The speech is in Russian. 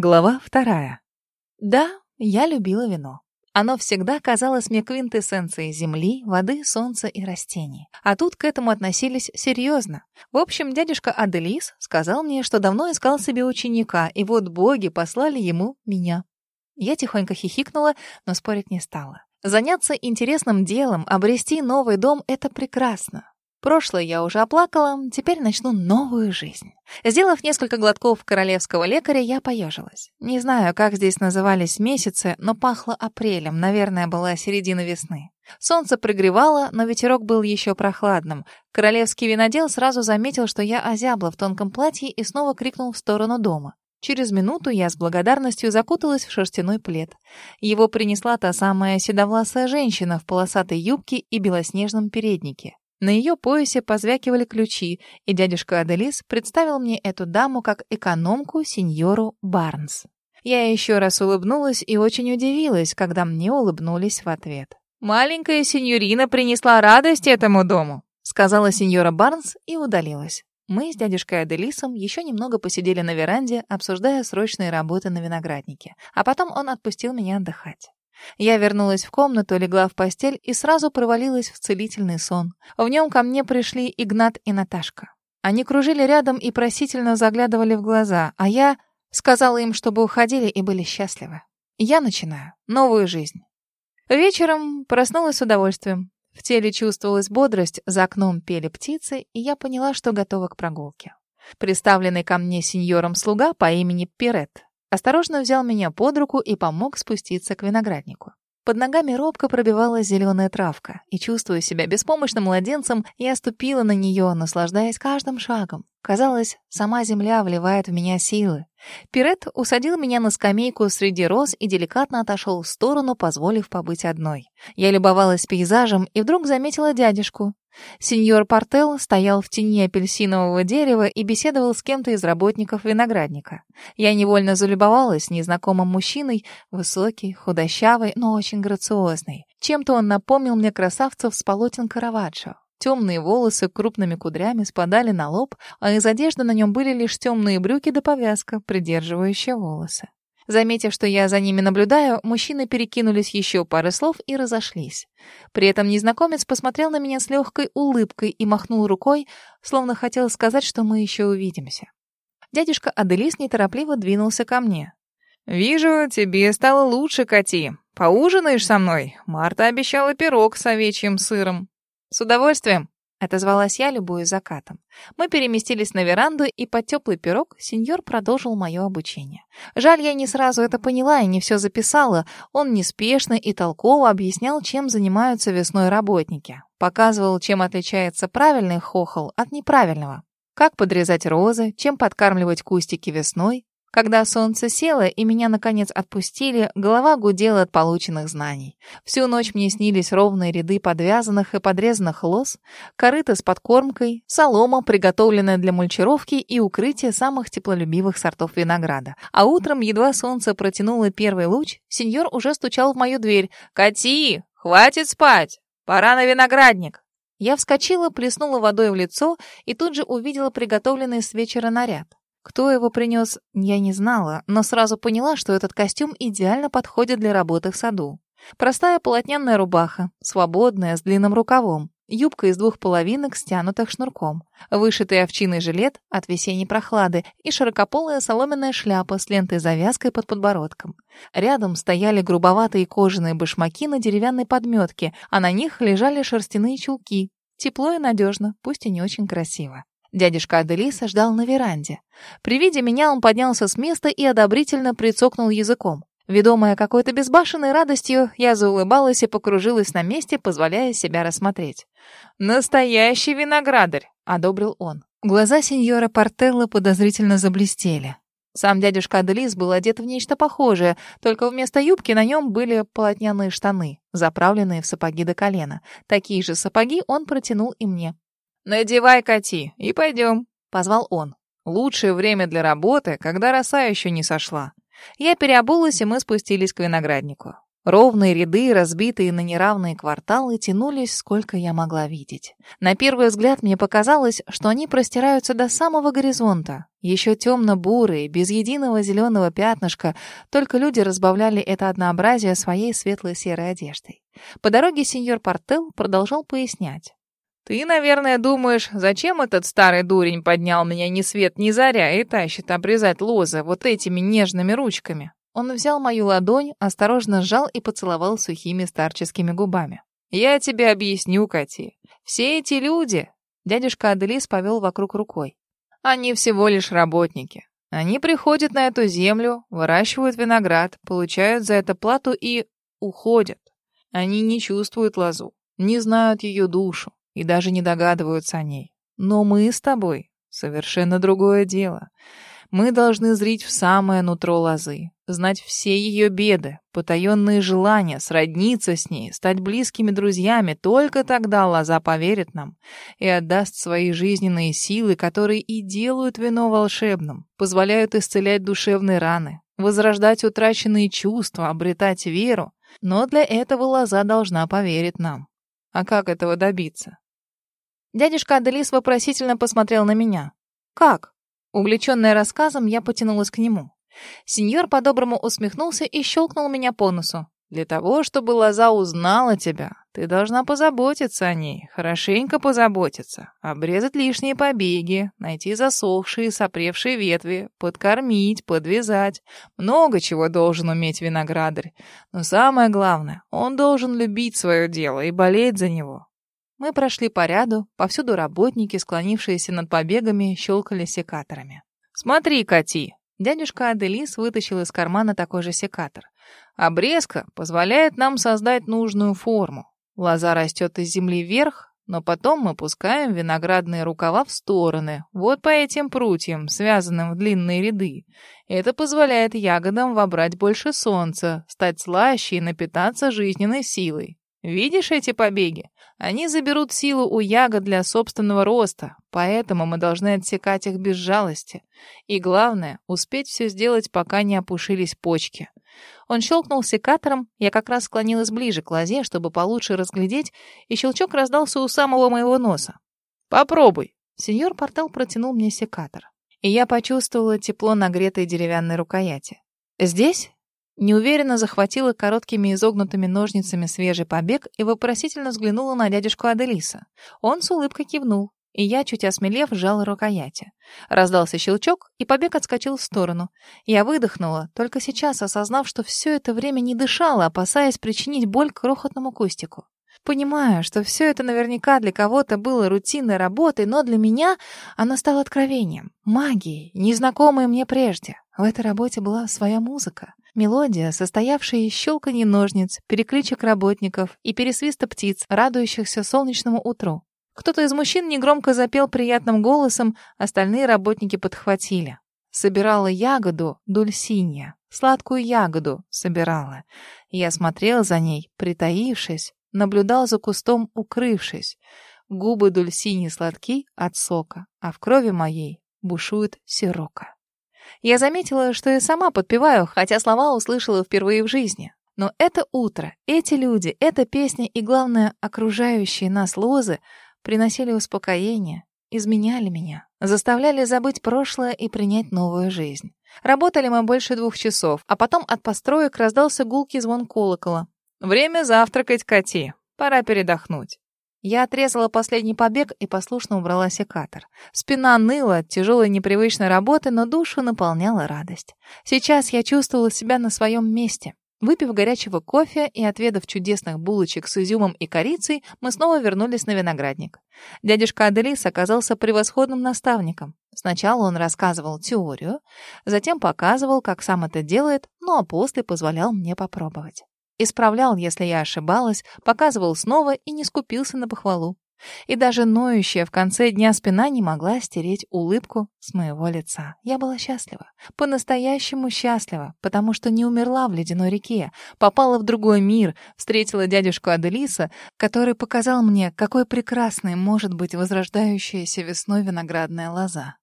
Глава вторая. Да, я любила вино. Оно всегда казалось мне квинтэссенцией земли, воды, солнца и растений. А тут к этому относились серьезно. В общем, дядюшка Аделис сказал мне, что давно искал себе ученика, и вот боги послали ему меня. Я тихонько хихикнула, но спорить не стала. Заняться интересным делом, обрести новый дом — это прекрасно. Прошлое я уже оплакала, теперь начну новую жизнь. Сделав несколько глотков королевского лекаря, я поежилась. Не знаю, как здесь назывались месяцы, но пахло апрелем, наверное, была середина весны. Солнце пригревало, но ветерок был еще прохладным. Королевский винодел сразу заметил, что я озябла в тонком платье и снова крикнул в сторону дома. Через минуту я с благодарностью закуталась в шерстяной плед. Его принесла та самая седовласая женщина в полосатой юбке и белоснежном переднике. На ее поясе позвякивали ключи, и дядюшка Аделис представил мне эту даму как экономку сеньору Барнс. Я еще раз улыбнулась и очень удивилась, когда мне улыбнулись в ответ. «Маленькая сеньорина принесла радость этому дому», сказала сеньора Барнс и удалилась. Мы с дядюшкой Аделисом еще немного посидели на веранде, обсуждая срочные работы на винограднике, а потом он отпустил меня отдыхать. Я вернулась в комнату, легла в постель и сразу провалилась в целительный сон. В нем ко мне пришли Игнат и Наташка. Они кружили рядом и просительно заглядывали в глаза, а я сказала им, чтобы уходили и были счастливы. Я начинаю новую жизнь. Вечером проснулась с удовольствием. В теле чувствовалась бодрость, за окном пели птицы, и я поняла, что готова к прогулке. Представленный ко мне сеньором слуга по имени Пирет Осторожно взял меня под руку и помог спуститься к винограднику. Под ногами робко пробивалась зеленая травка, и, чувствуя себя беспомощным младенцем, я ступила на нее, наслаждаясь каждым шагом. Казалось, сама земля вливает в меня силы. Пирет усадил меня на скамейку среди роз и деликатно отошел в сторону, позволив побыть одной. Я любовалась пейзажем и вдруг заметила дядюшку. Сеньор Портел стоял в тени апельсинового дерева и беседовал с кем-то из работников виноградника. Я невольно залюбовалась незнакомым мужчиной, высокий, худощавый, но очень грациозный. Чем-то он напомнил мне красавцев с полотен Караваджо. Темные волосы крупными кудрями спадали на лоб, а из одежды на нем были лишь темные брюки да повязка, придерживающая волосы. Заметив, что я за ними наблюдаю, мужчины перекинулись еще пары слов и разошлись. При этом незнакомец посмотрел на меня с легкой улыбкой и махнул рукой, словно хотел сказать, что мы еще увидимся. Дядюшка Аделис неторопливо двинулся ко мне. «Вижу, тебе стало лучше, Кати. Поужинаешь со мной? Марта обещала пирог с овечьим сыром». «С удовольствием», Отозвалась я, любую закатом. Мы переместились на веранду, и под теплый пирог сеньор продолжил мое обучение. Жаль, я не сразу это поняла и не все записала. Он неспешно и толково объяснял, чем занимаются весной работники. Показывал, чем отличается правильный хохол от неправильного. Как подрезать розы, чем подкармливать кустики весной, когда солнце село и меня, наконец, отпустили, голова гудела от полученных знаний. Всю ночь мне снились ровные ряды подвязанных и подрезанных лоз, корыто с подкормкой, солома, приготовленная для мульчировки и укрытие самых теплолюбивых сортов винограда. А утром, едва солнце протянуло первый луч, сеньор уже стучал в мою дверь. «Кати, хватит спать! Пора на виноградник!» Я вскочила, плеснула водой в лицо и тут же увидела приготовленный с вечера наряд. Кто его принес, я не знала, но сразу поняла, что этот костюм идеально подходит для работы в саду. Простая полотняная рубаха, свободная, с длинным рукавом, юбка из двух половинок, стянутых шнурком, вышитый овчиный жилет от весенней прохлады и широкополая соломенная шляпа с лентой-завязкой под подбородком. Рядом стояли грубоватые кожаные башмаки на деревянной подметке, а на них лежали шерстяные чулки. Тепло и надежно, пусть и не очень красиво. Дядюшка Аделиса ждал на веранде. При виде меня он поднялся с места и одобрительно прицокнул языком. Ведомая какой-то безбашенной радостью, я заулыбалась и покружилась на месте, позволяя себя рассмотреть. «Настоящий виноградарь!» — одобрил он. Глаза сеньора Портелло подозрительно заблестели. Сам дядюшка Аделис был одет в нечто похожее, только вместо юбки на нем были полотняные штаны, заправленные в сапоги до колена. Такие же сапоги он протянул и мне. «Надевай, Кати, и пойдем», — позвал он. «Лучшее время для работы, когда роса еще не сошла». Я переобулась, и мы спустились к винограднику. Ровные ряды, разбитые на неравные кварталы, тянулись, сколько я могла видеть. На первый взгляд мне показалось, что они простираются до самого горизонта. Еще темно-бурые, без единого зеленого пятнышка, только люди разбавляли это однообразие своей светло-серой одеждой. По дороге сеньор Портел продолжал пояснять. «Ты, наверное, думаешь, зачем этот старый дурень поднял меня ни свет ни заря и тащит обрезать лозы вот этими нежными ручками? Он взял мою ладонь, осторожно сжал и поцеловал сухими старческими губами. «Я тебе объясню, Кати. Все эти люди...» Дядюшка Аделис повел вокруг рукой. «Они всего лишь работники. Они приходят на эту землю, выращивают виноград, получают за это плату и уходят. Они не чувствуют лозу, не знают ее душу и даже не догадываются о ней. Но мы с тобой — совершенно другое дело. Мы должны зрить в самое нутро лозы, знать все ее беды, потаенные желания, сродниться с ней, стать близкими друзьями. Только тогда лоза поверит нам и отдаст свои жизненные силы, которые и делают вино волшебным, позволяют исцелять душевные раны, возрождать утраченные чувства, обретать веру. Но для этого лоза должна поверить нам. А как этого добиться? Дядюшка Аделис вопросительно посмотрел на меня. «Как?» Увлеченная рассказом, я потянулась к нему. Сеньор по-доброму усмехнулся и щелкнул меня по носу. «Для того, чтобы лоза узнала тебя, ты должна позаботиться о ней, хорошенько позаботиться, обрезать лишние побеги, найти засохшие, сопревшие ветви, подкормить, подвязать. Много чего должен уметь виноградарь. Но самое главное, он должен любить свое дело и болеть за него. Мы прошли по ряду, повсюду работники, склонившиеся над побегами, щелкали секаторами. «Смотри, Кати!» Дядюшка Аделис вытащил из кармана такой же секатор. «Обрезка позволяет нам создать нужную форму. Лоза растет из земли вверх, но потом мы пускаем виноградные рукава в стороны, вот по этим прутьям, связанным в длинные ряды. Это позволяет ягодам вобрать больше солнца, стать слаще и напитаться жизненной силой. Видишь эти побеги? Они заберут силу у ягод для собственного роста, поэтому мы должны отсекать их без жалости. И главное, успеть все сделать, пока не опушились почки. Он щелкнул секатором, я как раз склонилась ближе к лозе, чтобы получше разглядеть, и щелчок раздался у самого моего носа. «Попробуй!» Сеньор Портал протянул мне секатор, и я почувствовала тепло нагретой деревянной рукояти. «Здесь?» Неуверенно захватила короткими изогнутыми ножницами свежий побег и вопросительно взглянула на дядюшку Аделиса. Он с улыбкой кивнул, и я, чуть осмелев, сжала рукояти. Раздался щелчок, и побег отскочил в сторону. Я выдохнула, только сейчас осознав, что все это время не дышала, опасаясь причинить боль крохотному кустику. Понимаю, что все это наверняка для кого-то было рутинной работой, но для меня оно стало откровением, магией, незнакомой мне прежде. В этой работе была своя музыка. Мелодия, состоявшая из щелканья ножниц, перекличек работников и пересвиста птиц, радующихся солнечному утру. Кто-то из мужчин негромко запел приятным голосом, остальные работники подхватили. Собирала ягоду дульсинья, сладкую ягоду собирала. Я смотрел за ней, притаившись, наблюдал за кустом, укрывшись. Губы дульсини сладки от сока, а в крови моей бушует сирока. Я заметила, что и сама подпеваю, хотя слова услышала впервые в жизни. Но это утро, эти люди, эта песня и, главное, окружающие нас лозы приносили успокоение, изменяли меня, заставляли забыть прошлое и принять новую жизнь. Работали мы больше двух часов, а потом от построек раздался гулкий звон колокола. «Время завтракать, Кати. Пора передохнуть». Я отрезала последний побег и послушно убрала секатор. Спина ныла от тяжелой непривычной работы, но душу наполняла радость. Сейчас я чувствовала себя на своем месте. Выпив горячего кофе и отведав чудесных булочек с изюмом и корицей, мы снова вернулись на виноградник. Дядюшка Аделис оказался превосходным наставником. Сначала он рассказывал теорию, затем показывал, как сам это делает, ну а после позволял мне попробовать. Исправлял, если я ошибалась, показывал снова и не скупился на похвалу. И даже ноющая в конце дня спина не могла стереть улыбку с моего лица. Я была счастлива. По-настоящему счастлива, потому что не умерла в ледяной реке, попала в другой мир, встретила дядюшку Аделиса, который показал мне, какой прекрасной может быть возрождающаяся весной виноградная лоза.